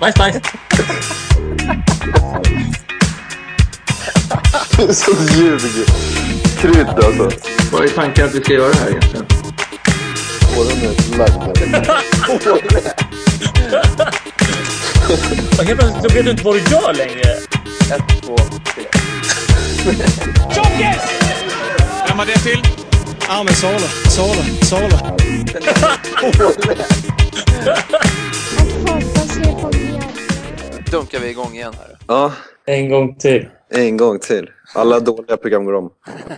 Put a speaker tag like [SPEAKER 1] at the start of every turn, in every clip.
[SPEAKER 1] Bajs, bajs.
[SPEAKER 2] Du är så ljug. Krydd alltså.
[SPEAKER 1] Vad är tanken att vi ska göra här egentligen?
[SPEAKER 2] Åren är lagda.
[SPEAKER 1] Helt plötsligt så vet du inte vad du gör längre.
[SPEAKER 2] Ett, två, tre.
[SPEAKER 3] Vem var det till? Ja, men Sala. Sala. Sala.
[SPEAKER 4] Det
[SPEAKER 5] Dunkar vi igång igen här.
[SPEAKER 2] Ja,
[SPEAKER 1] En gång till.
[SPEAKER 2] en gång till. Alla dåliga program går om.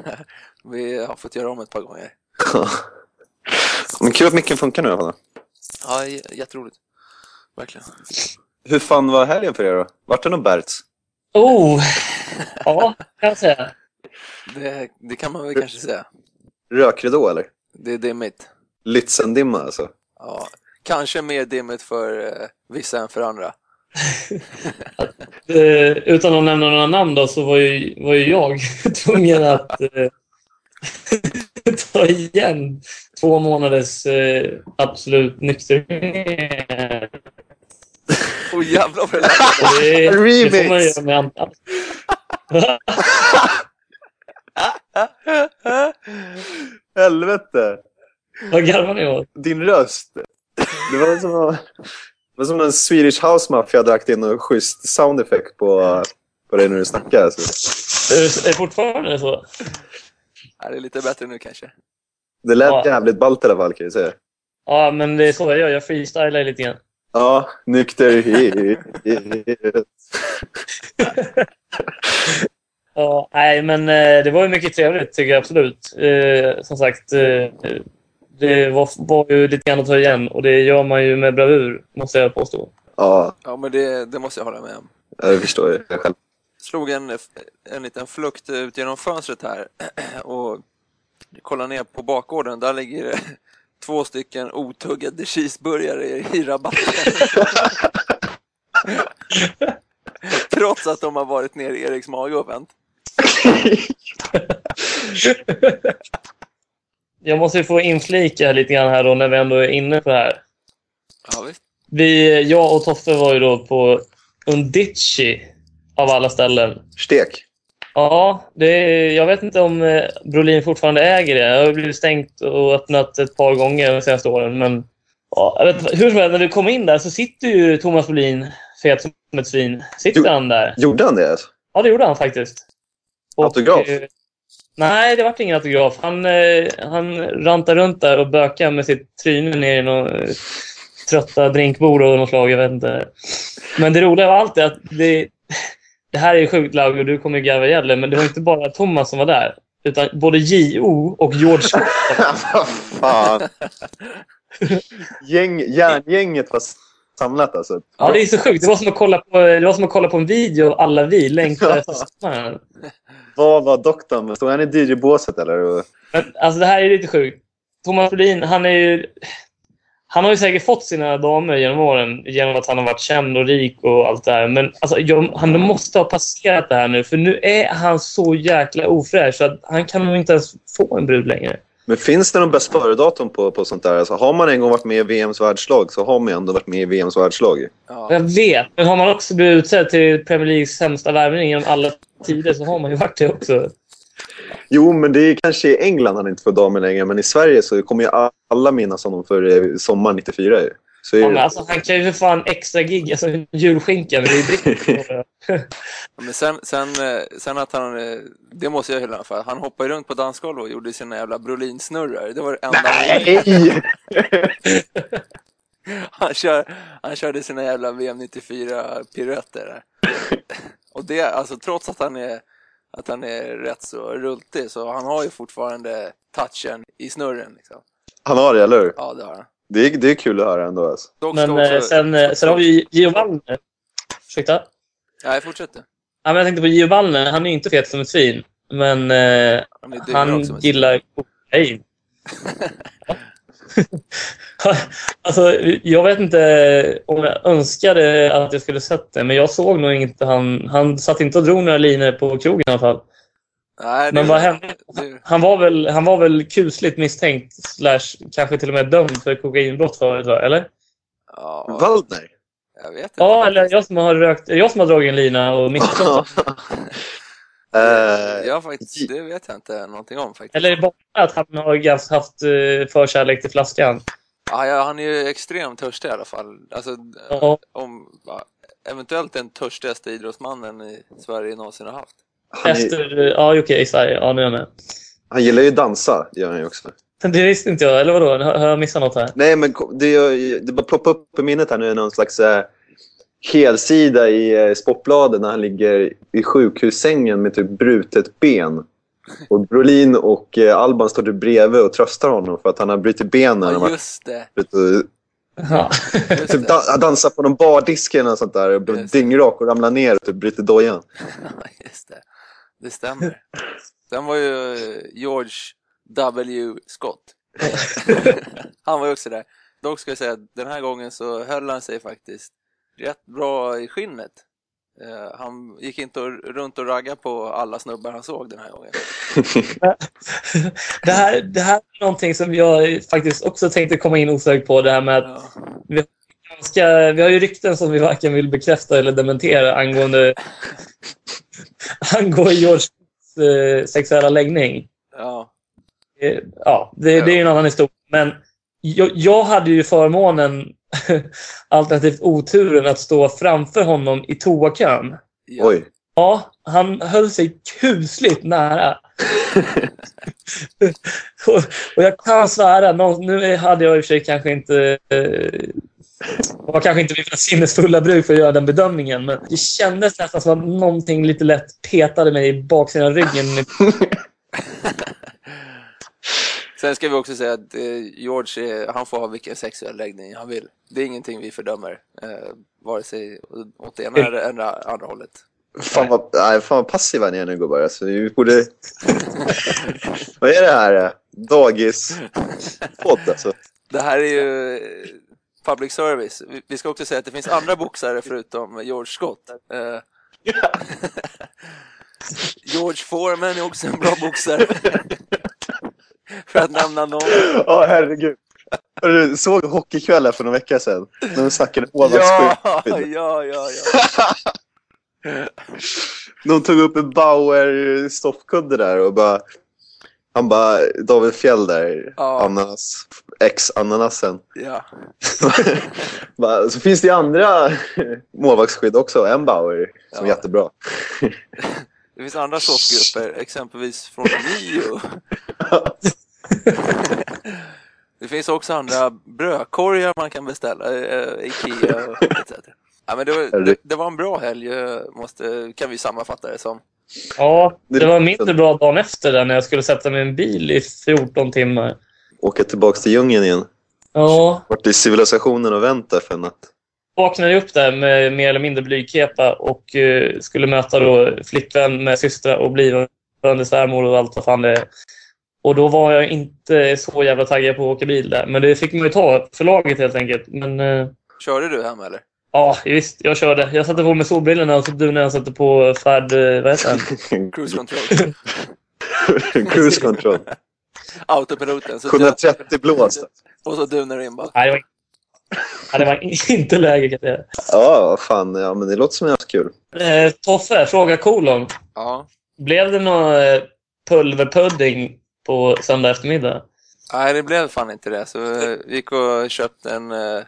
[SPEAKER 5] Vi har fått göra om ett par gånger.
[SPEAKER 2] Men kul att micken funkar nu i alla fall.
[SPEAKER 5] Ja, jätteroligt. Verkligen.
[SPEAKER 2] Hur fan var helgen för er då? Vart det någon Berts?
[SPEAKER 1] Oh! Ja, kan jag säga.
[SPEAKER 5] Det, det kan man väl kanske säga.
[SPEAKER 2] Rökridå eller?
[SPEAKER 5] Det är dimmigt.
[SPEAKER 2] Lützendimma alltså.
[SPEAKER 5] Ja, kanske mer dimmigt för eh, vissa än för andra.
[SPEAKER 1] Eh, utan att nämna några namn då, så var ju, var ju jag tvungen att eh, ta igen två månaders eh, absolut nykterhet.
[SPEAKER 5] Åh jävlar vad det lät.
[SPEAKER 1] Det,
[SPEAKER 2] Remix!
[SPEAKER 1] det får man göra med annat.
[SPEAKER 2] Helvete!
[SPEAKER 1] Vad garvar ni åt?
[SPEAKER 2] Din röst. Det var som, att- det var som en Swedish House Mafia lagt in en schysst sound effect på, på dig när du snackar. Alltså.
[SPEAKER 1] Är det- är det fortfarande så?
[SPEAKER 5] Ja, det är lite bättre nu kanske.
[SPEAKER 2] Det lät
[SPEAKER 1] Ja.
[SPEAKER 2] jävligt ballt i alla fall kan jag säga.
[SPEAKER 1] Ja, men det är så jag gör. Jag freestylar lite grann.
[SPEAKER 2] Ja, nykterhet.
[SPEAKER 1] Ja, nej, men eh, det var ju mycket trevligt tycker jag absolut. Eh, som sagt, eh, det var, var ju lite grann att ta igen och det gör man ju med bravur, måste jag påstå.
[SPEAKER 2] Ja,
[SPEAKER 5] Ja, men det, det måste jag hålla med om.
[SPEAKER 2] det förstår jag själv.
[SPEAKER 5] Slog en, en liten flukt ut genom fönstret här och kollar ner på bakgården. Där ligger det två stycken otuggade cheeseburgare i, i rabatten. Trots att de har varit nere i Eriks mage och vänt.
[SPEAKER 1] Jag måste ju få inflika lite grann här då när vi ändå är inne på det här.
[SPEAKER 5] Ja, visst.
[SPEAKER 1] Vi, jag och Toffe var ju då på Undici av alla ställen.
[SPEAKER 2] Stek.
[SPEAKER 1] Ja, det är, jag vet inte om eh, Brolin fortfarande äger det. Det har blivit stängt och öppnat ett par gånger de senaste åren. Men ja, jag vet, hur som helst, när du kom in där så sitter ju Thomas Brolin fet som ett svin. Sitter
[SPEAKER 2] Jo.
[SPEAKER 1] han där?
[SPEAKER 2] Gjorde han det?
[SPEAKER 1] Ja, det gjorde han faktiskt.
[SPEAKER 2] Autograf?
[SPEAKER 1] Nej, det vart ingen autograf. Han, eh, han rantade runt där och bökade med sitt tryne ner i någon eh, trötta drinkbord och något slag. Jag vet inte. Men det roliga av allt är att det, det här är sjukt Laug och du kommer garva ihjäl dig, men det var inte bara Thomas som var där. Utan både J.O. och George Scott.
[SPEAKER 2] Vad fan. Gäng, järngänget var samlat alltså.
[SPEAKER 1] Ja, det är så sjukt. Det var som att kolla på, det var som att kolla på en video av alla vi längtar efter sommaren.
[SPEAKER 2] Vad var doktorn? Stod han i DJ-båset eller?
[SPEAKER 1] Men, alltså det här är lite sjukt. Thomas Brolin, han är ju... Han har ju säkert fått sina damer genom åren genom att han har varit känd och rik och allt det här. Men alltså, jag, han måste ha passerat det här nu. För nu är han så jäkla ofräsch så att han kan nog inte ens få en brud längre.
[SPEAKER 2] Men finns det någon bäst före-datum på, på sånt där? Alltså, har man en gång varit med i VMs världslag så har man ändå varit med i VMs världslag.
[SPEAKER 5] Ja.
[SPEAKER 1] Jag vet. Men har man också blivit utsedd till Premier Leagues sämsta värvning genom alla tider så har man ju varit det också.
[SPEAKER 2] Jo, men det är kanske i England han inte får damer längre. Men i Sverige så kommer ju alla minnas honom för eh, sommaren 94. Ju. Så är
[SPEAKER 1] Ja,
[SPEAKER 2] det-
[SPEAKER 1] men alltså, han kan ju för fan extra gig. Alltså julskinka med drick.
[SPEAKER 5] Ja, Men sen, sen, eh, sen att han, eh, det måste jag hylla för, han hoppade runt på dansgolvet och gjorde sina jävla Brolin-snurrar. Det var det enda.
[SPEAKER 2] Nej!
[SPEAKER 5] Han, kör, han körde sina jävla VM 94-piruetter där. Och det, alltså trots att han är, att han är rätt så rultig, så han har ju fortfarande touchen i snurren liksom.
[SPEAKER 2] Han har det, eller hur?
[SPEAKER 5] Ja, det har han.
[SPEAKER 2] Det är, det är kul att höra ändå. Alltså.
[SPEAKER 1] Men
[SPEAKER 5] ska
[SPEAKER 1] eh,
[SPEAKER 5] också...
[SPEAKER 1] sen, eh, sen har vi Gio Wallner. Ursäkta?
[SPEAKER 5] Nej, fortsätt du.
[SPEAKER 1] Ja, men jag tänkte på Gio Wallner. Han är ju inte fet som ett svin. Men eh,
[SPEAKER 5] Han, också,
[SPEAKER 1] gillar kokain. alltså, jag vet inte om jag önskade att jag skulle sett det, men jag såg nog inte han. Han satt inte och drog några linor på krogen i alla fall.
[SPEAKER 5] Nej,
[SPEAKER 1] Men vad hände? Han var väl, han var väl kusligt misstänkt, slash kanske till och med dömd för kokainbrott förut, va? eller?
[SPEAKER 5] Ja,
[SPEAKER 2] Waldner?
[SPEAKER 5] jag vet inte.
[SPEAKER 1] Ja, eller jag som har rökt, jag som har dragit en lina och missförstått.
[SPEAKER 2] Eh,
[SPEAKER 5] Jag faktiskt, det vet jag inte någonting om faktiskt.
[SPEAKER 1] Eller är det bara att han har haft eh, förkärlek till flaskan?
[SPEAKER 5] Ja, ja, han är ju extremt törstig i alla fall. Alltså,
[SPEAKER 1] Ja.
[SPEAKER 5] om, ja, eventuellt den törstigaste idrottsmannen i Sverige någonsin har haft.
[SPEAKER 2] Han, är,
[SPEAKER 1] Efter, eh, ja okej, i Sverige. Ja, nu är jag med.
[SPEAKER 2] han gillar ju dansa, gör han ju också.
[SPEAKER 1] Det visste inte jag, eller vadå? Har har jag missat något här?
[SPEAKER 2] Nej, men det, det bara ploppar upp i minnet här nu någon slags eh, helsida i eh, Sportbladet när han ligger i sjukhussängen med typ brutet ben. Och Brolin och eh, Alban står typ bredvid och tröstar honom för att han har brutit benen.
[SPEAKER 5] Ja, just det.
[SPEAKER 2] och
[SPEAKER 1] Ja.
[SPEAKER 5] Just
[SPEAKER 2] Typ da- dansar på någon bardisk eller något sånt där. Och
[SPEAKER 5] det.
[SPEAKER 2] dyngrak och ramlar ner och typ bryter dojan.
[SPEAKER 5] Just det. Det stämmer. Sen var ju George W. Scott. han var ju också där. Dock ska jag säga att den här gången så höll han sig faktiskt rätt bra i skinnet. Eh, han gick inte runt och raggade på alla snubbar han såg den här gången.
[SPEAKER 1] det, här, det här är någonting som jag faktiskt också tänkte komma in osökt på. Det här med att
[SPEAKER 5] Ja.
[SPEAKER 1] ganska, vi har ju rykten som vi varken vill bekräfta eller dementera angående, angående Georges eh, sexuella läggning.
[SPEAKER 5] Ja.
[SPEAKER 1] Eh, Ja, det, det är ju en annan historia. Men jag, jag hade ju förmånen, alternativt oturen, att stå framför honom i toakön.
[SPEAKER 5] Ja.
[SPEAKER 2] Oj.
[SPEAKER 1] Ja, han höll sig kusligt nära. och, och jag kan svära, nu hade jag i och för sig kanske inte... Eh, var kanske inte mina sinnesfulla bruk för att göra den bedömningen, men det kändes nästan som att någonting lite lätt petade mig i baksidan av ryggen.
[SPEAKER 5] Sen ska vi också säga att eh, George, han får ha vilken sexuell läggning han vill. Det är ingenting vi fördömer, eh, vare sig åt det ena eller andra, andra hållet.
[SPEAKER 2] Fan vad, nej, fan vad passiva ni är nu gubbar. Alltså, vi borde... vad är det här? Dagis-podd alltså.
[SPEAKER 5] Det här är ju eh, public service. Vi- ska också säga att det finns andra boxare förutom George Scott. Eh, George Foreman är också en bra boxare. För att nämna någon.
[SPEAKER 2] Ja, herregud. Du såg hockeykvällen för några veckor sedan. När de snackade
[SPEAKER 5] Ja,
[SPEAKER 2] målvaktsskydd.
[SPEAKER 5] ja, ja, ja.
[SPEAKER 2] De tog upp en Bauer stoffkudde där och bara... Han bara, David Fjell där,
[SPEAKER 5] Ja.
[SPEAKER 2] ananas, ex-ananasen.
[SPEAKER 5] ja.
[SPEAKER 2] Bara, Så finns det ju andra målvaktsskydd också, en Bauer, som är
[SPEAKER 5] Ja.
[SPEAKER 2] jättebra.
[SPEAKER 5] Det finns andra soffgrupper, exempelvis från Rio. Det finns också andra brödkorgar man kan beställa, eh, Ikea och etc. Ja, men det, var, det, det var en bra helg, eh, måste, kan vi sammanfatta det som.
[SPEAKER 1] Ja, det var mindre bra dagen efter där när jag skulle sätta mig i en bil i 14 timmar.
[SPEAKER 2] Åka tillbaka till djungeln igen.
[SPEAKER 1] Ja,
[SPEAKER 2] Vart i civilisationen och vänt där för en natt.
[SPEAKER 1] vaknade upp där med mer eller mindre blygkepa och eh, skulle möta då flickvän med systrar och blivande svärmor och allt vad fan det är. Och då var jag inte så jävla taggad på att åka bil där. Men det fick man ju ta för laget helt enkelt. Men eh,
[SPEAKER 5] Körde du hem eller?
[SPEAKER 1] Ja, visst, jag körde. Jag satte på mig solbrillorna och så du när jag satte på färd... eh, Vad heter den?
[SPEAKER 5] Cruise control.
[SPEAKER 2] Cruise control.
[SPEAKER 5] Autopiloten. Så du,
[SPEAKER 2] 130 blås.
[SPEAKER 5] och så dunar du in bara.
[SPEAKER 1] Nej, det var, ja, det var inte läge kan jag säga.
[SPEAKER 2] Ja, vad fan. Ja, men det låter som jävligt kul.
[SPEAKER 1] Eh, Toffe, fråga kolon.
[SPEAKER 5] Ja.
[SPEAKER 1] Blev det någon eh, pulverpudding på söndag eftermiddag?
[SPEAKER 5] Nej, det blev fan inte det. Så eh, vi gick och köpte en, eh,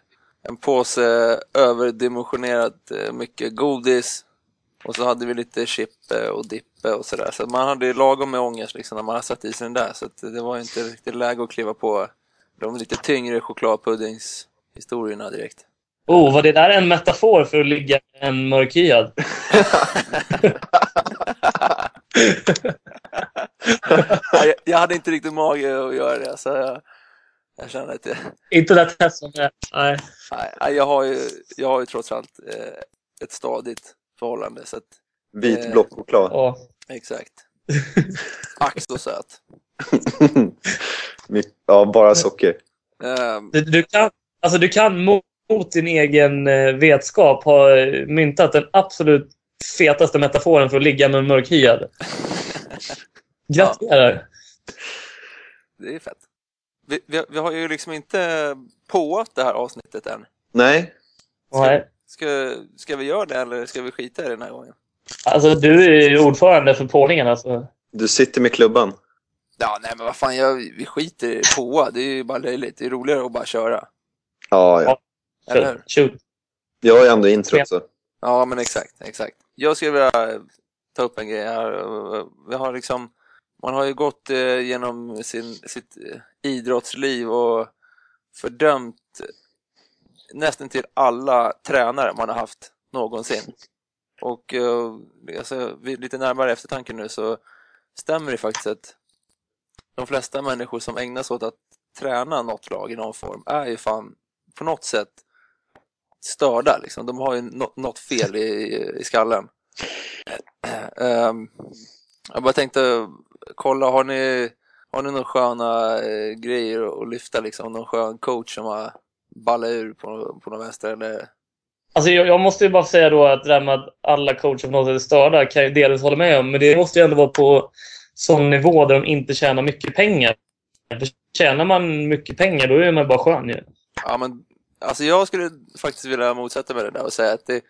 [SPEAKER 5] en påse överdimensionerat eh, mycket godis. Och så hade vi lite chip eh, och dippe och sådär. Så man hade ju lagom med ångest liksom när man hade satt i sig den där. Så det var inte riktigt läge att kliva på de lite tyngre chokladpuddingshistorierna direkt.
[SPEAKER 1] Oh, var det där en metafor för att ligga en mörkhyad?
[SPEAKER 5] Ja, jag, jag hade inte riktigt mage att göra det. Så jag, jag kände att jag,
[SPEAKER 1] Inte som är. Nej.
[SPEAKER 5] nej, nej, jag, har ju, jag har ju trots allt eh, ett stadigt förhållande. Så att,
[SPEAKER 2] Vit blockchoklad.
[SPEAKER 1] Ja.
[SPEAKER 5] exakt. Ack så söt.
[SPEAKER 2] ja, bara socker.
[SPEAKER 5] Ehm,
[SPEAKER 1] Du, du, kan, alltså du kan mot, mot din egen eh, vetskap ha eh, myntat den absolut fetaste metaforen för att ligga med en mörkhyad. Gratulerar.
[SPEAKER 5] det är fett. Vi, vi, vi har ju liksom inte påat det här avsnittet än.
[SPEAKER 2] Nej.
[SPEAKER 1] Nej.
[SPEAKER 5] Ska, ska vi göra det eller ska vi skita i det den här gången?
[SPEAKER 1] Alltså, du är ju ordförande för Pålingen. Alltså.
[SPEAKER 2] Du sitter med klubban.
[SPEAKER 5] Ja, nej men vad fan, jag, vi skiter i påa. Det är ju bara löjligt. Det är roligare att bara köra.
[SPEAKER 2] Ja, ja.
[SPEAKER 5] Eller hur?
[SPEAKER 1] Shoot.
[SPEAKER 2] Jag är ändå introt så.
[SPEAKER 5] Ja, men exakt, exakt. Jag skulle vilja ta upp en grej här. Vi har liksom, man har ju gått eh, genom sin, sitt eh, idrottsliv och fördömt nästan till alla tränare man har haft någonsin. Och eh, alltså, vid lite närmare eftertanke nu så stämmer det faktiskt att de flesta människor som ägnar sig åt att träna något lag i någon form är ju fan på något sätt störda liksom. De har ju något fel i, i skallen. Um, jag bara tänkte kolla, har ni, har ni några sköna eh, grejer att lyfta liksom? Någon skön coach som har ballat ur på, på något vänster eller?
[SPEAKER 1] Alltså, jag, jag måste ju bara säga då att det där med att alla coacher på något sätt är störda kan jag delvis hålla med om. Men det måste ju ändå vara på sån nivå där de inte tjänar mycket pengar. För tjänar man mycket pengar, då är man bara skön ju.
[SPEAKER 5] Ja, men alltså jag skulle faktiskt vilja motsätta mig det där och säga att det,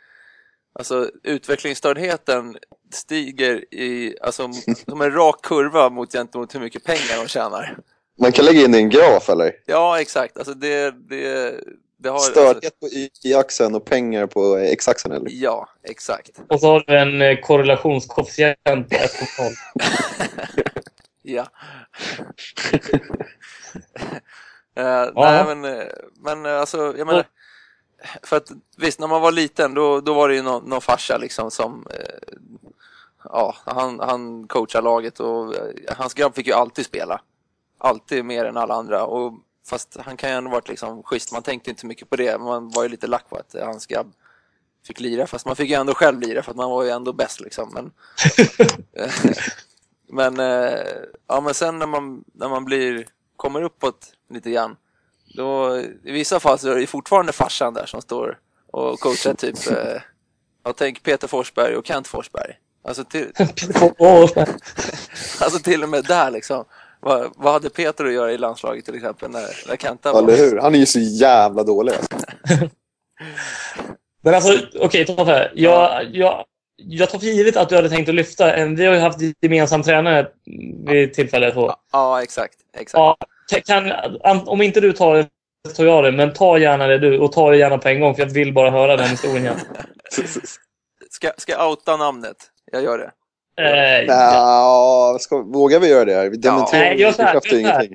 [SPEAKER 5] alltså utvecklingsstördheten stiger i, alltså som en rak kurva mot gentemot hur mycket pengar de tjänar.
[SPEAKER 2] Man kan lägga in i en graf eller?
[SPEAKER 5] Ja, exakt. Alltså det, det, det har... Alltså,
[SPEAKER 2] Stördhet på y-axeln och pengar på x-axeln eller?
[SPEAKER 5] ja, exakt.
[SPEAKER 1] Och så har du en eh, korrelationskoefficient på 1,0.
[SPEAKER 5] Ja. Eh, nej, men, eh, men alltså, jag menar, för att visst, när man var liten då, då var det ju någon, någon farsa liksom som, eh, ja, han, han coachade laget och eh, hans grabb fick ju alltid spela. Alltid mer än alla andra. Och, fast han kan ju ändå varit liksom schysst, man tänkte inte mycket på det. Man var ju lite lack på att eh, hans grabb fick lira, fast man fick ju ändå själv lira för att man var ju ändå bäst liksom. Men, men, eh, ja, men sen när man, när man blir, kommer uppåt lite grann, då, i vissa fall så är det fortfarande farsan där som står och coachar typ, jag tänk Peter Forsberg och Kent Forsberg. Alltså till, alltså till och med där liksom. Vad, vad hade Peter att göra i landslaget till exempel när, när Kenta var?
[SPEAKER 2] Eller hur? Han är ju så jävla dålig.
[SPEAKER 1] Men alltså, okej, okay, här. Jag, jag, jag tar för givet att du hade tänkt att lyfta en... Vi har ju haft gemensam tränare vid tillfälle två.
[SPEAKER 5] Ja, exakt. exakt.
[SPEAKER 1] Ja, kan, om inte du tar det så tar jag det, men ta gärna det du och ta det gärna på en gång för jag vill bara höra den historien igen.
[SPEAKER 5] Ska, ska jag outa namnet? Jag gör det.
[SPEAKER 1] Eh,
[SPEAKER 2] ja, ska, vågar vi göra det? här? Vi dementerar
[SPEAKER 1] Nej, gör så här,
[SPEAKER 2] ingenting.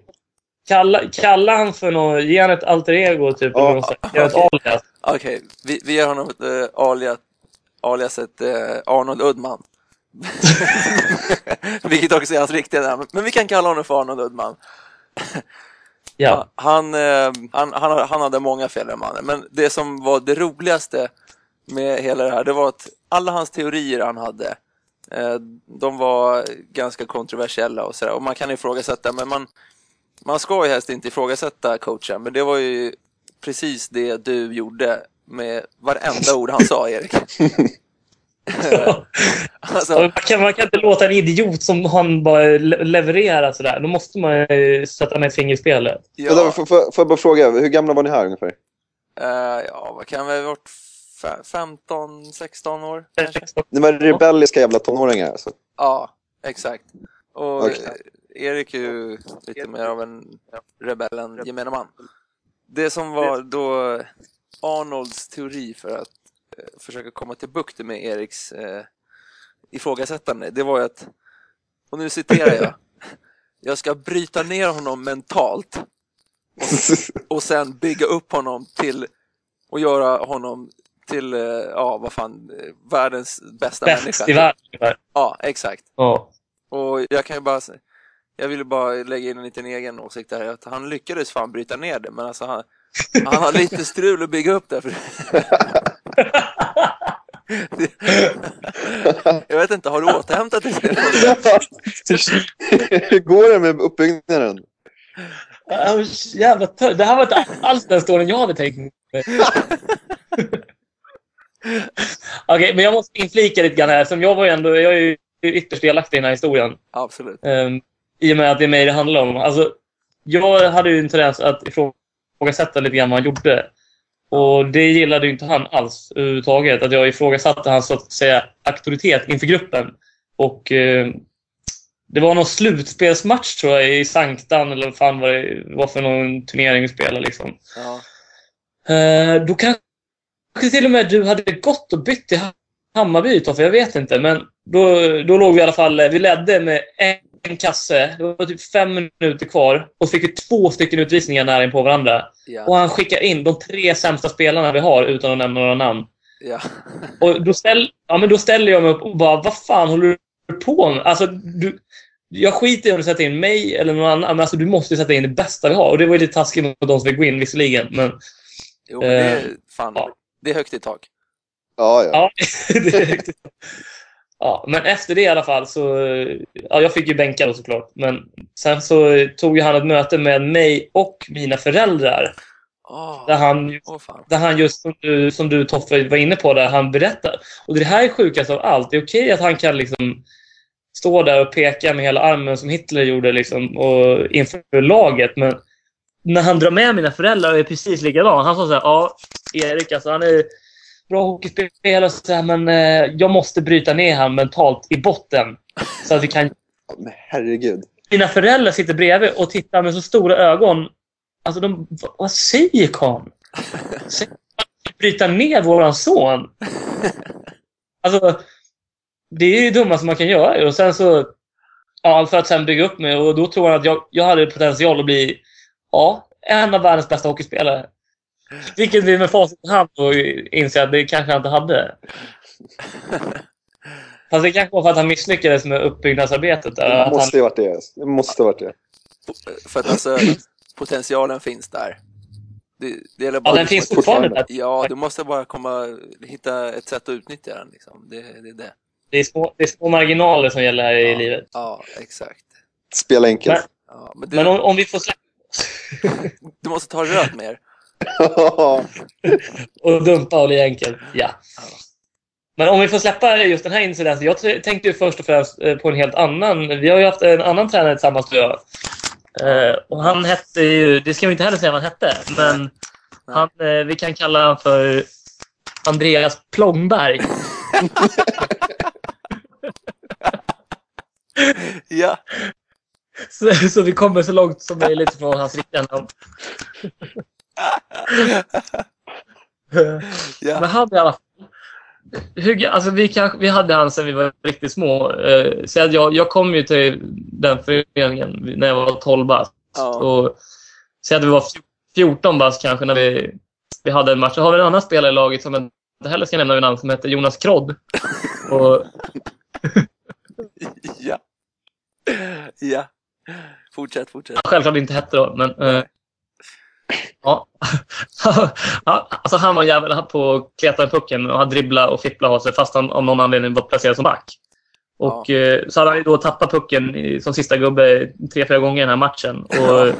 [SPEAKER 1] kalla, kalla han för något, ge han ett alter ego typ.
[SPEAKER 2] Ja,
[SPEAKER 1] eller något ett
[SPEAKER 5] okej.
[SPEAKER 1] alias.
[SPEAKER 5] Okej, vi, vi ger honom ett äh, alias, aliaset äh, Arnold Uddman. Vilket också är hans riktiga namn. Men vi kan kalla honom för Arnold Uddman.
[SPEAKER 1] Ja.
[SPEAKER 5] Han, eh, han, han, han hade många fel den mannen, men det som var det roligaste med hela det här, det var att alla hans teorier han hade, eh, de var ganska kontroversiella och sådär. Och man kan ifrågasätta, men man, man ska ju helst inte ifrågasätta coachen, men det var ju precis det du gjorde med varenda ord han sa, Erik. alltså,
[SPEAKER 1] Man kan, man kan inte låta en idiot som han bara le- leverera sådär. Då måste man ju sätta med ett finger i spelet.
[SPEAKER 5] Ja,
[SPEAKER 2] får, jag bara fråga, hur gamla var ni här ungefär?
[SPEAKER 5] eh, ja, vad kan vi ha varit? Fe- 15, 16 år kanske?
[SPEAKER 2] Ni var rebelliska jävla tonåringar alltså.
[SPEAKER 5] Ja, exakt. Och eh, Erik är ju lite mer av en rebell än gemene man. Det som var då Arnolds teori för att eh, försöka komma till bukt med Eriks eh, ifrågasättande, det var ju att, och nu citerar jag, jag ska bryta ner honom mentalt och sen bygga upp honom till och göra honom till, eh, ja vad fan, eh, världens bästa
[SPEAKER 1] Bäst
[SPEAKER 5] människa.
[SPEAKER 1] i världen. ungefär.
[SPEAKER 5] Ja, exakt.
[SPEAKER 1] Ja.
[SPEAKER 5] Och jag kan ju bara jag ville bara lägga in en liten egen åsikt där, att han lyckades fan bryta ner det, men alltså han, han har lite strul att bygga upp det. För... jag vet inte, har du återhämtat dig?
[SPEAKER 2] Hur går det med uppbyggnaden?
[SPEAKER 1] Jävla tö- Det här var inte alls den storyn jag hade tänkt mig. Okej, men jag måste inflika lite grann här. Som jag var ändå, jag är ju ytterst delaktig i den här historien.
[SPEAKER 5] Absolut.
[SPEAKER 1] Um, I och med att det är mig det handlar om. Alltså, jag hade ju en tendens att ifrågasätta lite grann vad han gjorde. Och det gillade inte han alls överhuvudtaget. Att jag ifrågasatte hans så att säga, auktoritet inför gruppen. Och eh, det var någon slutspelsmatch tror jag i Sanktan eller vad fan var det var för någon turnering vi spelade. Liksom.
[SPEAKER 5] Ja.
[SPEAKER 1] Eh, då kanske till och med du hade gått och bytt till Hammarby, för jag vet inte. Men då, då låg vi i alla fall... Vi ledde med en kasse. Det var typ fem minuter kvar. Och fick vi två stycken utvisningar nära in på varandra.
[SPEAKER 5] Ja.
[SPEAKER 1] Och han skickar in de tre sämsta spelarna vi har utan att nämna några namn.
[SPEAKER 5] Ja.
[SPEAKER 1] Och då, ställ, ja, men då ställer jag mig upp och bara, vad fan håller du på med? Alltså, du, jag skiter i om du sätter in mig eller någon annan, men alltså, du måste sätta in det bästa vi har. Och det var ju lite taskigt mot de som fick gå in visserligen, men
[SPEAKER 5] Jo, men det är,
[SPEAKER 1] Eh,
[SPEAKER 5] fan,
[SPEAKER 1] ja.
[SPEAKER 5] Det är högt i tak.
[SPEAKER 2] Ja, ja.
[SPEAKER 1] ja, det är riktigt. Ja, men efter det i alla fall så... Ja, jag fick ju bänka då såklart. Men sen så tog ju han ett möte med mig och mina föräldrar.
[SPEAKER 5] Åh,
[SPEAKER 1] Där han
[SPEAKER 5] fan.
[SPEAKER 1] Där han just som du, som du Toffe var inne på, där han berättar. Och det här är sjukast av allt. Det är okej att han kan liksom stå där och peka med hela armen som Hitler gjorde liksom, och inför laget. Men när han drar med mina föräldrar är precis likadan. Han sa så här, ja, Erik alltså, han är bra hockeyspelare, och så här, men eh, jag måste bryta ner han mentalt i botten. Så att vi kan
[SPEAKER 2] Men herregud.
[SPEAKER 1] mina föräldrar sitter bredvid och tittar med så stora ögon. Alltså, de, vad- vad säger karln? Bryta ner våran son? Alltså, det är ju det dummaste man kan göra. Och sen så, ja, för att sen bygga upp mig. Och då tror han att jag, jag hade potential att bli, ja, en av världens bästa hockeyspelare. Vilket vi med facit i hand inser att det kanske jag inte hade. Fast det kanske var för att han misslyckades med uppbyggnadsarbetet. Där.
[SPEAKER 2] Det
[SPEAKER 1] han,
[SPEAKER 2] måste ju varit det. Det måste ha varit det.
[SPEAKER 5] För att alltså, potentialen finns där. Det, det gäller bara
[SPEAKER 1] ja, den finns fortfarande där.
[SPEAKER 5] Ja, du måste bara komma, hitta ett sätt att utnyttja den. Liksom. Det, det är det.
[SPEAKER 1] Det är, små, det är små marginaler som gäller här i
[SPEAKER 5] Ja.
[SPEAKER 1] livet.
[SPEAKER 5] Ja, exakt.
[SPEAKER 2] Spela enkelt.
[SPEAKER 5] Ja, men du,
[SPEAKER 1] Men om, om vi får släppa
[SPEAKER 5] du måste ta röd mer.
[SPEAKER 1] och dumpa och bli enkelt, ja. Men om vi får släppa just den här incidenten. Jag tänkte ju först och främst eh, på en helt annan. Vi har ju haft en annan tränare tillsammans, du och jag. Eh, och han hette ju, det ska vi inte heller säga vad han hette, men han, eh, vi kan kalla honom för Andreas Plomberg.
[SPEAKER 5] Ja,
[SPEAKER 1] Så, så vi kommer så långt som möjligt från hans riktiga namn.
[SPEAKER 5] ja.
[SPEAKER 1] Men han i alla fall. Hur, alltså vi, kanske, vi hade han sedan vi var riktigt små. Eh, så jag, jag kom ju till den föreningen när jag var 12 bast.
[SPEAKER 5] ja.
[SPEAKER 1] Och så att vi var 14 bast kanske när vi, vi hade en match. Så har vi en annan spelare i laget som jag inte heller ska nämna vid namn som heter Jonas Krodd. Och,
[SPEAKER 5] ja. Ja. Fortsätt, fortsätt.
[SPEAKER 1] självklart inte hette då, men... Eh, ja. Ja, alltså han var en jävel på att kleta med pucken och han dribbla och fippla ha sig fast han av någon anledning var placerad som back. Och eh, så hade han ju då tappat pucken i, som sista gubbe tre, fyra gånger i den här matchen. Och,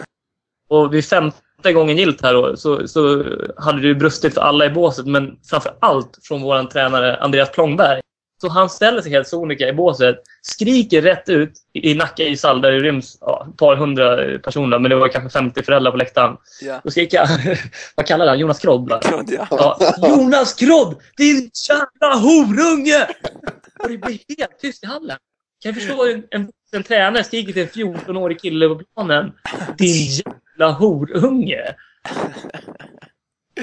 [SPEAKER 1] och vid femte gången gilt här då, så, så hade det ju brustit för alla i båset, men framför allt från vår tränare Andreas Plångberg. Så han ställer sig helt sonika i båset, skriker rätt ut i Nacka ishall där det ryms ja, ett par hundra personer, men det var kanske 50 föräldrar på läktaren.
[SPEAKER 5] Ja.
[SPEAKER 1] Då skriker jag, vad kallar han? Jonas? Krodd,
[SPEAKER 5] ja.
[SPEAKER 1] Ja, Jonas Krodd! Din jävla horunge! Och det blir helt tyst i hallen. Kan jag förstå en, en, en tränare skriker till en 14-årig kille på planen. Din jävla horunge!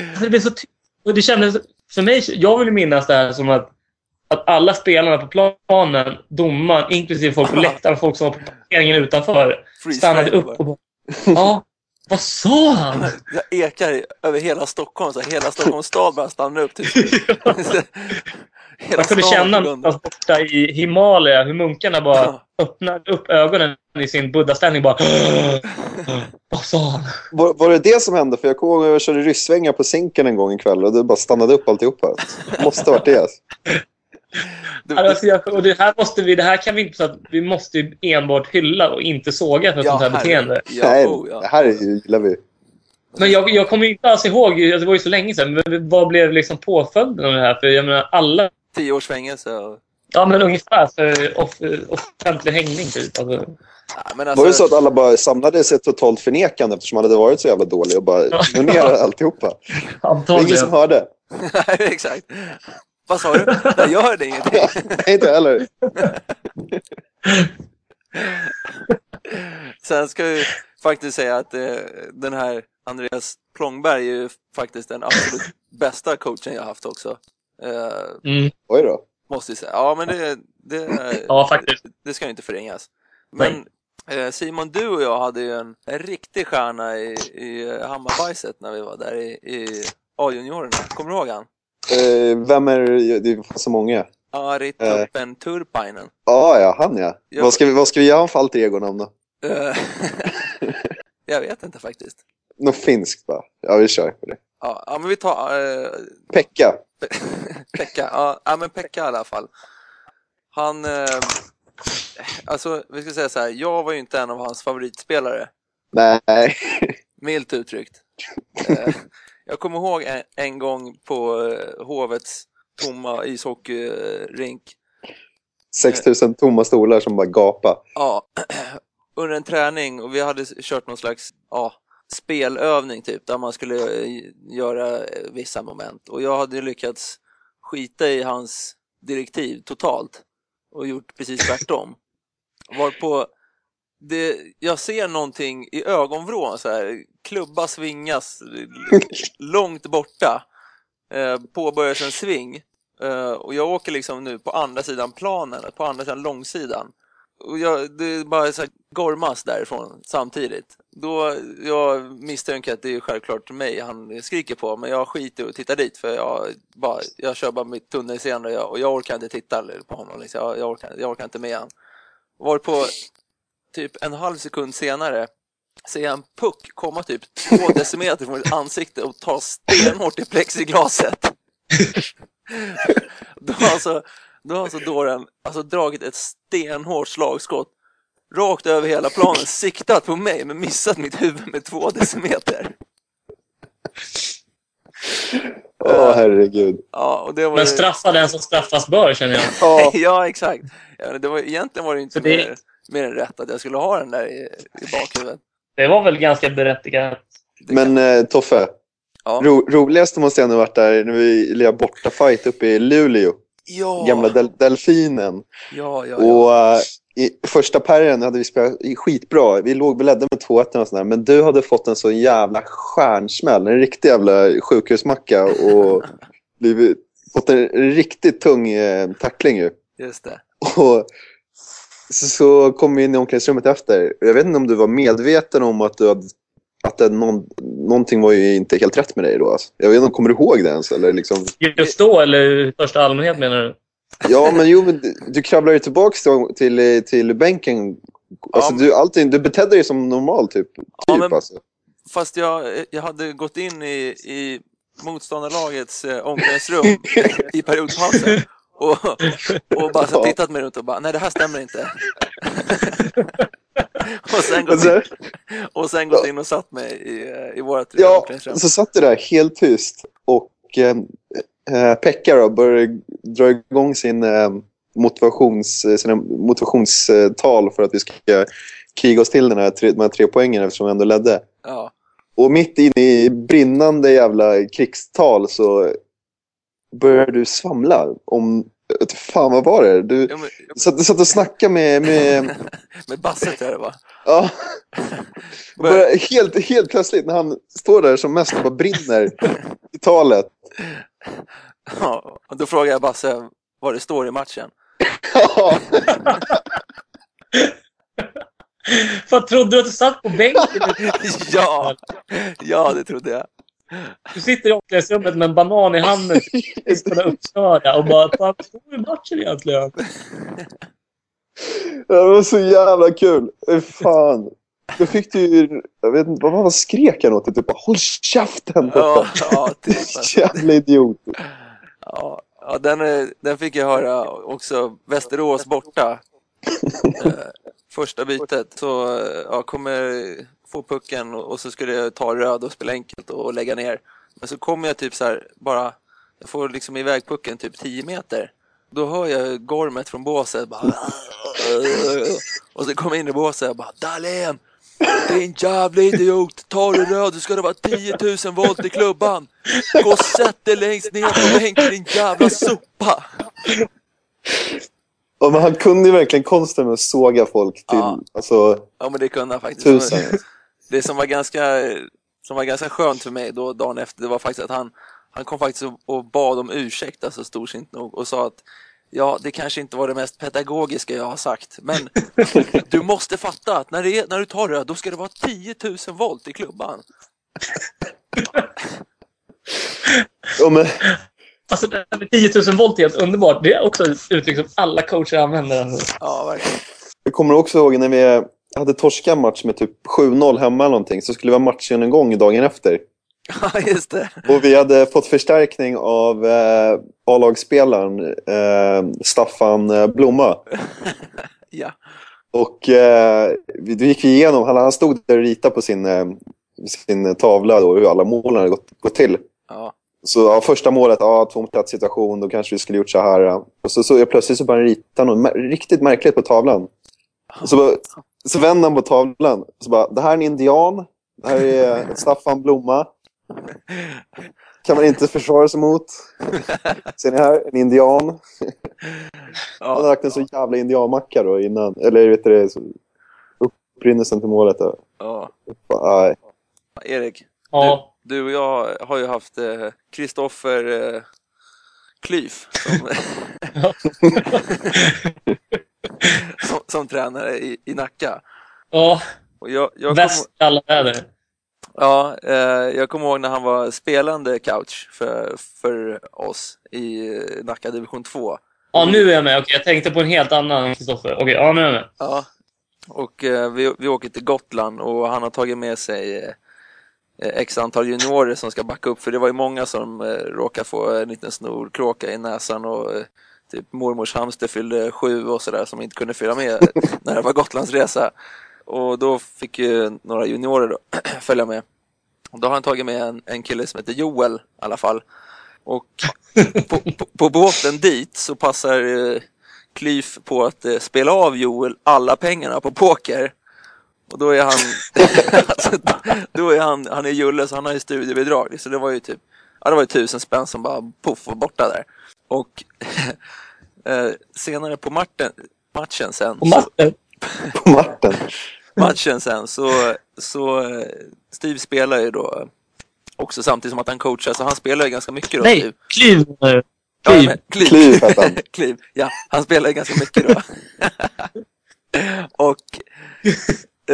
[SPEAKER 1] Alltså, det blev så tyst. Och det kändes, för mig, jag vill minnas det här som att, att alla spelarna på planen, domaren, inklusive folk på läktaren, folk som var på parkeringen utanför,
[SPEAKER 5] Freeze
[SPEAKER 1] stannade upp och bara Ja, vad sa han?
[SPEAKER 5] Jag ekar över hela Stockholm, så hela Stockholms stad bara stannar upp. Typ. hela
[SPEAKER 1] Man kunde känna någonstans borta i Himalaya hur munkarna bara
[SPEAKER 5] Ja.
[SPEAKER 1] öppnade upp ögonen i sin buddha-ställning bara Vad sa han?
[SPEAKER 2] Var, var det det som hände? För jag kommer ihåg att jag körde ryssvängar på sinken en gång en kväll och det bara stannade upp alltihopa. Det måste ha varit det.
[SPEAKER 1] Alltså, jag, och det här måste vi, det här kan vi inte, så att vi måste ju enbart hylla och inte såga för
[SPEAKER 5] Ja,
[SPEAKER 1] sånt här
[SPEAKER 5] herre-
[SPEAKER 1] beteende.
[SPEAKER 5] Ja,
[SPEAKER 2] Nej,
[SPEAKER 5] oh,
[SPEAKER 2] det här är ju, gillar vi.
[SPEAKER 1] Men jag, jag kommer ju inte alls ihåg, det var ju så länge sedan, men vad blev liksom påföljden av det här? För jag menar, alla
[SPEAKER 5] Tio års fängelse och
[SPEAKER 1] Ja, men ungefär för off, offentlig hängning typ. Alltså,
[SPEAKER 5] Ja, men
[SPEAKER 2] Var det så
[SPEAKER 5] alltså,
[SPEAKER 2] att alla bara samlades i ett totalt förnekande eftersom han hade varit så jävla dålig och bara ignorerade alltihopa? Det var ingen som
[SPEAKER 1] antagligen.
[SPEAKER 2] hörde.
[SPEAKER 5] Nej, exakt. Vad sa du? Nej, jag hörde ingenting.
[SPEAKER 2] Nej, inte heller.
[SPEAKER 5] Sen ska jag ju faktiskt säga att eh, den här Andreas Plångberg är ju faktiskt den absolut bästa coachen jag haft också. Eh,
[SPEAKER 1] Mm.
[SPEAKER 2] Oj då.
[SPEAKER 5] måste jag säga. Ja, men det, det,
[SPEAKER 1] Ja, faktiskt.
[SPEAKER 5] det ska ju inte förringas. Men eh, Simon, du och jag hade ju en, en riktig stjärna i, i Hammarbajset när vi var där i, i A-juniorerna. Kommer du ihåg han?
[SPEAKER 2] Eh, vem är det? Det är så många.
[SPEAKER 5] Ari
[SPEAKER 2] Eh.
[SPEAKER 5] Tuppen Turpainen.
[SPEAKER 2] Ja, ja, han ja.
[SPEAKER 5] Ja.
[SPEAKER 2] Vad ska vi, vad ska vi honom för alter egonamn då?
[SPEAKER 5] Eh, jag vet inte faktiskt.
[SPEAKER 2] Något finskt va? Ja, vi kör på det.
[SPEAKER 5] Ja, ja men vi tar eh,
[SPEAKER 2] Pekka.
[SPEAKER 5] Pekka. Ja, ja, men Pekka i alla fall. Han, eh, alltså vi ska säga så här, jag var ju inte en av hans favoritspelare.
[SPEAKER 2] Nej.
[SPEAKER 5] Milt uttryckt. Eh, jag kommer ihåg en, en gång på eh, Hovets tomma ishockeyrink.
[SPEAKER 2] 6000 tomma stolar som bara gapar.
[SPEAKER 5] Ja, under en träning och vi hade kört någon slags ja, spelövning typ där man skulle eh, göra eh, vissa moment och jag hade lyckats skita i hans direktiv totalt och gjort precis tvärtom. Varpå det, jag ser någonting i ögonvrån så här, klubba svingas långt borta, eh, påbörjas en sving eh, och jag åker liksom nu på andra sidan planen, på andra sidan långsidan och jag, det är bara så här gormas därifrån samtidigt. Då, jag misstänker att det är självklart mig han skriker på, men jag skiter och tittar dit för jag, bara, jag kör bara mitt tunnelseende och jag, och jag orkar inte titta på honom. Liksom. Jag, jag, orkar, jag orkar inte med han. Varpå typ en halv sekund senare ser jag en puck komma typ två decimeter från mitt ansikte och ta stenhårt i plexiglaset. Då har alltså, då har alltså dåren alltså dragit ett stenhårt slagskott rakt över hela planen, siktat på mig men missat mitt huvud med två decimeter.
[SPEAKER 2] Åh, herregud.
[SPEAKER 5] Ja, och det var
[SPEAKER 1] Men
[SPEAKER 5] ju-
[SPEAKER 1] straffa den som straffas bör, känner jag.
[SPEAKER 2] Ja,
[SPEAKER 5] ja, exakt. Ja, det var, egentligen var det inte
[SPEAKER 1] det-
[SPEAKER 5] mer, mer än rätt att jag skulle ha den där i, i bakhuvudet.
[SPEAKER 1] Det var väl ganska berättigat.
[SPEAKER 2] Men eh, Toffe.
[SPEAKER 5] Ja.
[SPEAKER 2] Ro, roligaste måste ändå varit där när vi lirade borta fight uppe i Luleå.
[SPEAKER 5] ja,
[SPEAKER 2] Gamla del, Delfinen.
[SPEAKER 5] ja, ja, ja.
[SPEAKER 2] Och eh, i första perioden hade vi spelat skitbra. Vi låg vi ledde med 2-1 och sådär. Men du hade fått en så jävla stjärnsmäll. En riktig jävla sjukhusmacka. Och blivit, fått en riktigt tung eh, tackling ju.
[SPEAKER 5] Just det.
[SPEAKER 2] Och så, så kom vi in i omklädningsrummet efter. Jag vet inte om du var medveten om att du hade att det, någon, någonting var ju inte helt rätt med dig då. Alltså. Jag vet inte, kommer du ihåg det ens? Eller liksom,
[SPEAKER 1] Just då, eller i största allmänhet menar du?
[SPEAKER 2] ja, men jo, men du, du kravlar ju tillbaka till, till, bänken. Alltså,
[SPEAKER 5] Ja,
[SPEAKER 2] du, allting, du betedde dig som normal, typ. typ
[SPEAKER 5] Ja, men-
[SPEAKER 2] alltså.
[SPEAKER 5] Fast jag, jag hade gått in i, i motståndarlagets eh, omklädningsrum i periodpausen och, och bara så
[SPEAKER 2] Ja.
[SPEAKER 5] tittat mig runt och bara, nej det här stämmer inte. och, sen gått in, och sen gått in och satt mig i, eh, i vårt
[SPEAKER 2] ja,
[SPEAKER 5] omklädningsrum.
[SPEAKER 2] så satt du där helt tyst. Och eh, eh, Pekka då började dra igång sin, eh, motivations, eh, sina motivationstal för att vi ska kriga oss till den här tre, de här tre poängen eftersom vi ändå ledde.
[SPEAKER 5] Ja.
[SPEAKER 2] Och mitt inne i brinnande jävla krigstal så började du svamla om... Fan, vad var det? Du
[SPEAKER 5] Ja, men,
[SPEAKER 2] satt, du satt och snackade med... med
[SPEAKER 5] med Basse tror jag det var.
[SPEAKER 2] ja. Började, helt, helt plötsligt när han står där som mest och bara brinner i talet.
[SPEAKER 5] Ja, och då frågade jag Basse vad det står i matchen.
[SPEAKER 2] Ja.
[SPEAKER 1] Vad trodde du att du satt på bänken?
[SPEAKER 5] ja, ja det trodde jag.
[SPEAKER 1] Du sitter i omklädningsrummet med en banan i handen, sådär uppstörda och bara "Fan, vad står det i matchen egentligen?”
[SPEAKER 2] Det var så jävla kul. Eh, Fan. Då fick du ju... Jag vet inte, vad vad skrek han åt dig? Typ bara, håll käften!
[SPEAKER 5] Ja, ja, typ.
[SPEAKER 2] Jävla idiot.
[SPEAKER 5] Ja, ja den, är- den fick jag höra också. Västerås borta. Eh, första bytet så eh, ja, kommer få pucken och, och så skulle jag ta röd och spela enkelt och lägga ner. Men så kommer jag typ så här bara, jag får liksom iväg pucken typ 10 meter. då hör jag gormet från båset bara och så kommer jag in i båset och bara Dahlén! Din jävla idiot! Tar du röd så ska det vara 10 000 volt i klubban! Gå och sätt dig längst ner på bänken din jävla sopa!
[SPEAKER 2] Ja, men han kunde ju verkligen konsten med att såga folk till
[SPEAKER 5] Ja.
[SPEAKER 2] alltså,
[SPEAKER 5] Ja men det kunde han faktiskt.
[SPEAKER 2] tusen.
[SPEAKER 5] Det som var ganska, som var ganska skönt för mig då dagen efter, det var faktiskt att han, han kom faktiskt och, bad om ursäkt, alltså storsint nog, och sa att ja, det kanske inte var det mest pedagogiska jag har sagt, men du måste fatta att när, det är, när du tar röd, då ska det vara 10 000 volt i klubban.
[SPEAKER 2] Ja, men,
[SPEAKER 1] Alltså, det här med 10 000 volt är helt underbart. Det är också ett uttryck som alla coacher använder. Alltså.
[SPEAKER 5] Ja, verkligen.
[SPEAKER 2] jag kommer också ihåg när vi hade torskat match med typ 7-0 hemma eller någonting så skulle vi ha matchen en gång dagen efter.
[SPEAKER 5] Ja, just det.
[SPEAKER 2] Och vi hade fått förstärkning av eh, A-lagsspelaren eh, Staffan eh, Blomma.
[SPEAKER 5] Ja,
[SPEAKER 2] Och eh, då gick vi igenom, han, han stod där och ritade på sin, eh, sin tavla då, hur alla målen hade gått, gått till.
[SPEAKER 5] ja.
[SPEAKER 2] Så ja, första målet, ja, två mot ett situation, då kanske vi skulle gjort så här. ja. Och så, så jag plötsligt så började han rita något riktigt märkligt på tavlan. Och så, bara, så vänder han på tavlan så bara, det här är en indian, det här är Staffan Blomma. Kan man inte försvara sig mot. Ser ni här, en indian. Han
[SPEAKER 5] ja.
[SPEAKER 2] lagt en så jävla indianmacka då innan, eller vet du det, så- upprinnelsen till målet. Då.
[SPEAKER 5] ja.
[SPEAKER 2] Bara, nej.
[SPEAKER 5] Erik,
[SPEAKER 1] Ja.
[SPEAKER 5] du och jag har ju haft Kristoffer eh, Klyf som, som, som tränare i, i Nacka.
[SPEAKER 1] ja.
[SPEAKER 5] Och jag, jag kom,
[SPEAKER 1] Väst i alla väder.
[SPEAKER 5] ja, eh, jag kommer ihåg när han var spelande coach för, för oss i eh, Nacka division 2.
[SPEAKER 1] Ja, nu är jag med. Okej, jag tänkte på en helt annan Kristoffer. Okej, ja, nu är jag med.
[SPEAKER 5] Ja. Och eh, vi, vi åker till Gotland och han har tagit med sig eh, x antal juniorer som ska backa upp. För det var ju många som eh, råkade få en liten snorkråka i näsan och eh, typ mormors hamster fyllde sju och sådär som inte kunde följa med när det var Gotlandsresa. Och då fick ju några juniorer då, följa med. Och då har han tagit med en, en kille som heter Joel i alla fall. Och på, på, på båten dit så passar eh, Klyf på att eh, spela av Joel alla pengarna på poker. Och då är han, alltså, då är han, han är Julle så han har ju studiebidrag. Så det var ju typ, ja det var ju tusen spänn som bara poff var borta där. Och eh, senare på matchen, matchen sen,
[SPEAKER 1] Och matten.
[SPEAKER 2] På Martin.
[SPEAKER 5] matchen sen så, så eh, Steve spelar ju då också samtidigt som att han coachar, så han spelar ju ganska mycket då.
[SPEAKER 1] Nej,
[SPEAKER 5] Steve.
[SPEAKER 1] kliv nu.
[SPEAKER 5] Ja,
[SPEAKER 1] Kliv.
[SPEAKER 5] men, kliv.
[SPEAKER 2] Kliv han.
[SPEAKER 5] kliv. Ja, han spelar ju ganska mycket då. och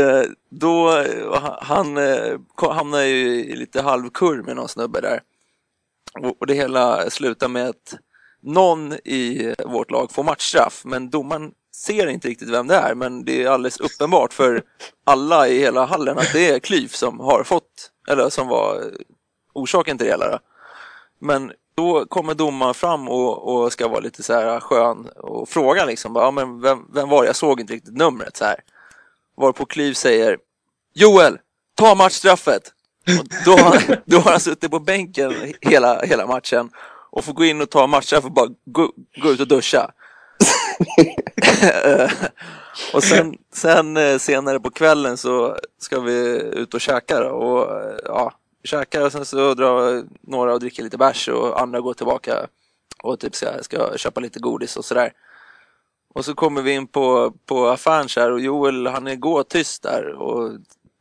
[SPEAKER 5] eh, då, eh, han eh, hamnar ju i lite halvkurr med någon snubbe där. Och, och det hela slutar med att någon i vårt lag får matchstraff, men domaren ser inte riktigt vem det är, men det är alldeles uppenbart för alla i hela hallen att det är Klyf som har fått, eller som var orsaken till det hela. Då. Men då kommer domaren fram och, och ska vara lite så här skön och fråga liksom, ja, men vem, vem var det? Jag såg inte riktigt numret så här. Varpå Kliv säger Joel, ta matchstraffet! Och då, har han, då har han suttit på bänken hela, hela matchen och får gå in och ta matchstraff och bara gå, gå ut och duscha. Eh, och sen, sen eh, senare på kvällen så ska vi ut och käka då, och eh, ja, käkar och sen så drar några och dricker lite bärs och andra går tillbaka och typ ska, ska köpa lite godis och sådär. Och så kommer vi in på, på affären så här och Joel han är gåtyst där och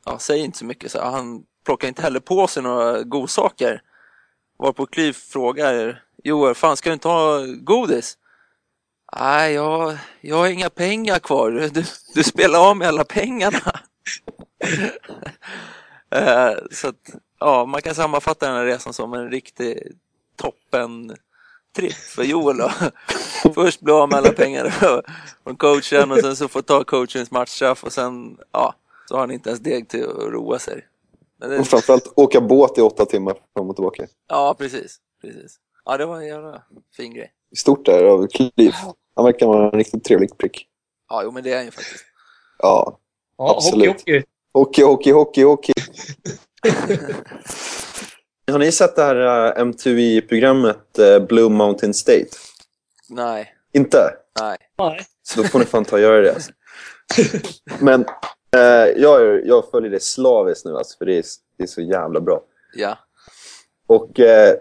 [SPEAKER 5] ja, säger inte så mycket. Så han plockar inte heller på sig några godsaker. Varpå Kliv frågar Joel, fan ska du inte ha godis? Nej, jag, jag har inga pengar kvar. Du, du spelar av med alla pengarna. Eh, så att, ja, man kan sammanfatta den här resan som en riktig toppen tripp för Joel då. Först bli av med alla pengar från coachen och sen så får ta coachens matchstraff och sen, ja, så har han inte ens deg till att roa sig. Men det,
[SPEAKER 2] Och framförallt åka båt i åtta timmar fram och tillbaka.
[SPEAKER 5] ja, precis, precis. Ja, det var en jävla fin grej.
[SPEAKER 2] Stort där av Kliv. Han verkar vara en riktigt trevlig prick.
[SPEAKER 5] Ja, jo, men det är han ju faktiskt.
[SPEAKER 2] Ja.
[SPEAKER 1] Ja,
[SPEAKER 2] Absolut.
[SPEAKER 1] hockey, hockey.
[SPEAKER 2] Hockey, hockey, hockey. Har ni sett det här eh, MTV-programmet eh, Blue Mountain State?
[SPEAKER 5] Nej.
[SPEAKER 2] Inte?
[SPEAKER 5] Nej.
[SPEAKER 1] Nej.
[SPEAKER 2] Så då får ni fan ta och göra det. Alltså. Men jag, är- jag följer det slaviskt nu, alltså, för det är, det är så jävla bra.
[SPEAKER 5] Ja.
[SPEAKER 2] Och, eh,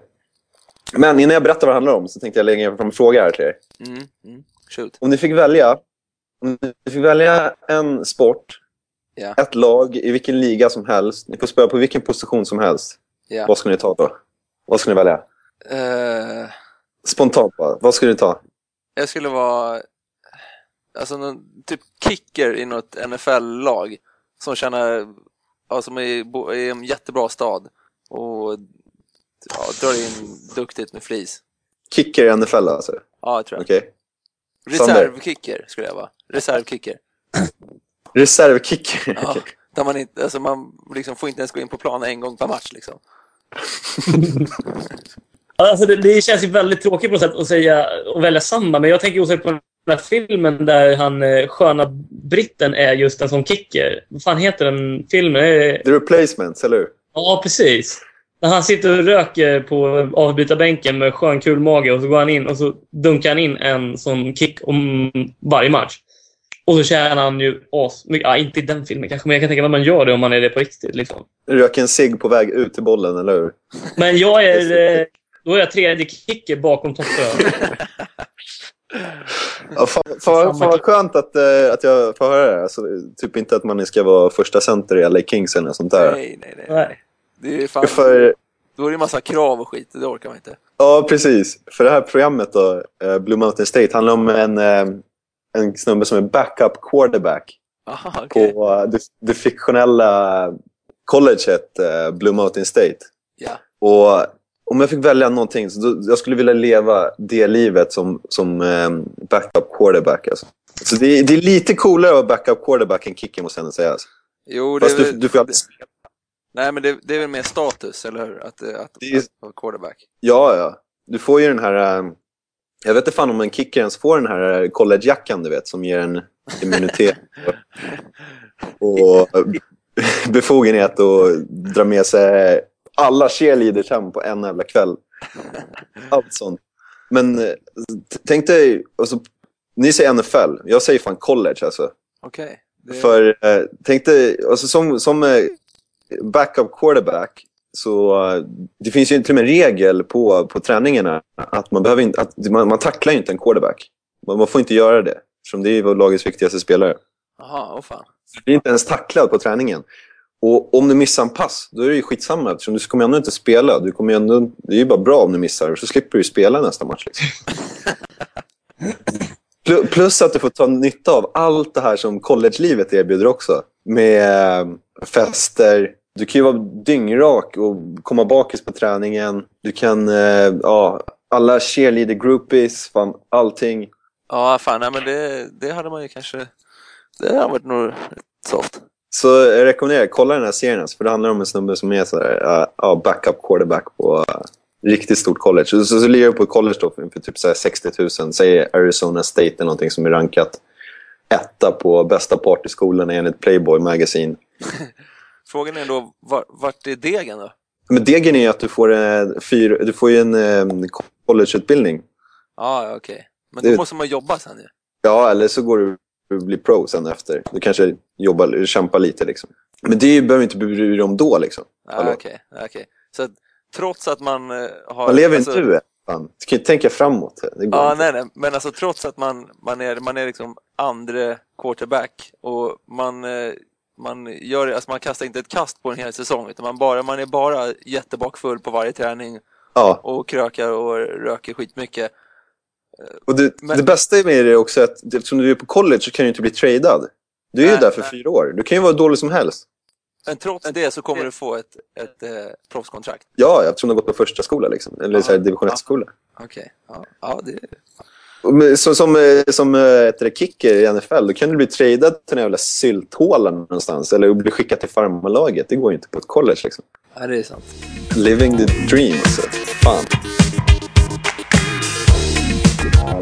[SPEAKER 2] men innan jag berättar vad det handlar om så tänkte jag lägga fram en fråga här till er.
[SPEAKER 5] Mm. Mm. Shoot.
[SPEAKER 2] Om ni fick välja, om ni fick välja en sport,
[SPEAKER 5] Ja.
[SPEAKER 2] ett lag i vilken liga som helst, ni får spela på vilken position som helst.
[SPEAKER 5] Ja.
[SPEAKER 2] Vad ska ni ta då? Vad ska ni välja?
[SPEAKER 5] Eh,
[SPEAKER 2] Spontant bara. Vad ska ni ta?
[SPEAKER 5] jag skulle vara alltså någon typ kicker i något NFL-lag som tjänar, ja, som är i en jättebra stad och ja, drar in duktigt med flis.
[SPEAKER 2] Kicker i NFL alltså?
[SPEAKER 5] Ja, jag tror jag.
[SPEAKER 2] Sander.
[SPEAKER 5] Reservkicker skulle jag vara. Reservkicker.
[SPEAKER 2] Reservkicker?
[SPEAKER 5] Ja, där man, inte, alltså man liksom får inte ens gå in på planen en gång per match. Liksom.
[SPEAKER 1] Alltså det, det känns ju väldigt tråkigt på något sätt att säga och välja samma, men jag tänker osökt på den här filmen där han eh, sköna britten är just en sån kicker. Vad fan heter den filmen?
[SPEAKER 2] The Replacements, eller hur?
[SPEAKER 1] Ja, precis. När han sitter och röker på avbytarbänken med skön kul mage och så går han in och så dunkar han in en sån kick om varje match. Och så tjänar han ju as mycket. Ja, inte i den filmen kanske, men jag kan tänka mig att man gör det om man är det på riktigt. Liksom.
[SPEAKER 2] Röker en cigg på väg ut till bollen, eller hur?
[SPEAKER 1] Men jag är, eh, då är jag tredje kicker bakom toppön.
[SPEAKER 2] Ja, fan, fan, fan vad skönt att, eh, att jag får höra det. Alltså, typ inte att man ska vara första center i LA Kings eller sånt där.
[SPEAKER 5] Nej, nej, nej.
[SPEAKER 1] Nej.
[SPEAKER 5] Det är fan,
[SPEAKER 2] För,
[SPEAKER 5] då är det massa krav och skit, det orkar man inte.
[SPEAKER 2] ja, precis. För det här programmet då, eh, Blue Mountain State, handlar om en, eh, en snubbe som är backup quarterback
[SPEAKER 5] Aha, okej.
[SPEAKER 2] på det, det fiktionella colleget eh, Blue Mountain State.
[SPEAKER 5] Ja.
[SPEAKER 2] Och om jag fick välja någonting, så då, jag skulle vilja leva det livet som, som eh, backup quarterback. Alltså. Så det, är- det är lite coolare att vara backup quarterback än kicker, måste jag ändå säga. Alltså.
[SPEAKER 5] Jo,
[SPEAKER 2] Fast du,
[SPEAKER 5] väl,
[SPEAKER 2] du får alltid spela.
[SPEAKER 5] nej, men det, det är väl mer status, eller hur? Att, eh, att,
[SPEAKER 2] Det är-
[SPEAKER 5] att vara quarterback.
[SPEAKER 2] Ja, ja. Du får ju den här... eh, Jag vet inte fan om en kicker ens får den här eh, collegejackan, du vet, som ger en immunitet och, och befogenhet att dra med sig alla cheerleaders hem på en jävla kväll. Allt sånt. Men eh, tänk dig, alltså, ni säger NFL, jag säger fan college alltså.
[SPEAKER 5] Okej. Det-
[SPEAKER 2] För eh, tänk dig, alltså, som, som eh, backup quarterback så eh, det finns ju till och med en regel på, på träningarna att man, behöver inte, att man, man tacklar ju inte en quarterback. Man, man får inte göra det, som det är lagets viktigaste spelare.
[SPEAKER 5] Jaha, åh fan.
[SPEAKER 2] Du blir inte ens tacklad på träningen. Och om du missar en pass, då är det ju skitsamma eftersom du kommer ändå inte spela. Du kommer ändå, det är ju bara bra om du missar, så slipper du spela nästa match. Liksom. Plu- Plus att du får ta nytta av allt det här som collegelivet erbjuder också. Med eh, fester, du kan ju vara dyngrak och komma bakis på träningen. Du kan, eh, ja, alla cheerleader groupies, fan, allting.
[SPEAKER 5] Ja, fan, nej, men det, det hade man ju kanske... Det hade varit nog soft.
[SPEAKER 2] Så jag rekommenderar, kolla den här serien. alltså, För det handlar om en snubbe som är uh, backup quarterback på uh, riktigt stort college. Så, så, så jag på college då för, typ så här 60 000. Säg Arizona State eller någonting som är rankat etta på bästa partyskolorna enligt Playboy Magazine.
[SPEAKER 5] Frågan är då, var, vart är degen då?
[SPEAKER 2] Men degen är att du får, en, fyr, du får ju en um, collegeutbildning.
[SPEAKER 5] Ja, okej. Men
[SPEAKER 2] Det-
[SPEAKER 5] då måste man jobba sen ju.
[SPEAKER 2] Ja, eller så går du blir pro sen efter. Du kanske jobbar, kämpar lite liksom. Men det behöver inte bry dig om då liksom.
[SPEAKER 5] Ja,
[SPEAKER 2] Hallå.
[SPEAKER 5] okej. okej. Så trots att man eh, har...
[SPEAKER 2] Man lever
[SPEAKER 5] alltså-
[SPEAKER 2] inte nu. Fan. Du kan ju tänka framåt. Det går inte.
[SPEAKER 5] nej, nej. Men alltså trots att man, man är, man är liksom andre quarterback och man, eh, man, gör, alltså man kastar inte ett kast på en hel säsong utan man, bara, man är bara jättebakfull på varje träning
[SPEAKER 2] Ja,
[SPEAKER 5] och krökar och röker skitmycket.
[SPEAKER 2] Och det,
[SPEAKER 5] Men-
[SPEAKER 2] det bästa med det är också att eftersom du är på college så kan du inte bli tradad. Du är ju
[SPEAKER 5] Nej,
[SPEAKER 2] där för
[SPEAKER 5] nej.
[SPEAKER 2] fyra år. Du kan ju vara dålig som helst.
[SPEAKER 5] Men trots det så kommer du få ett, ett eh, proffskontrakt.
[SPEAKER 2] Ja, eftersom du har gått på första skola liksom. Eller så här, division 1-skola.
[SPEAKER 5] Okej, ja, ja det...
[SPEAKER 2] Med- Så, som eh, som heter det, kicker i NFL, då kan du bli tradad till en jävla sylthåla någonstans. Eller bli skickad till farmarlaget. Det går ju inte på ett college liksom.
[SPEAKER 5] Ja, det är sant.
[SPEAKER 2] Living the dream alltså. Fan. Thank you.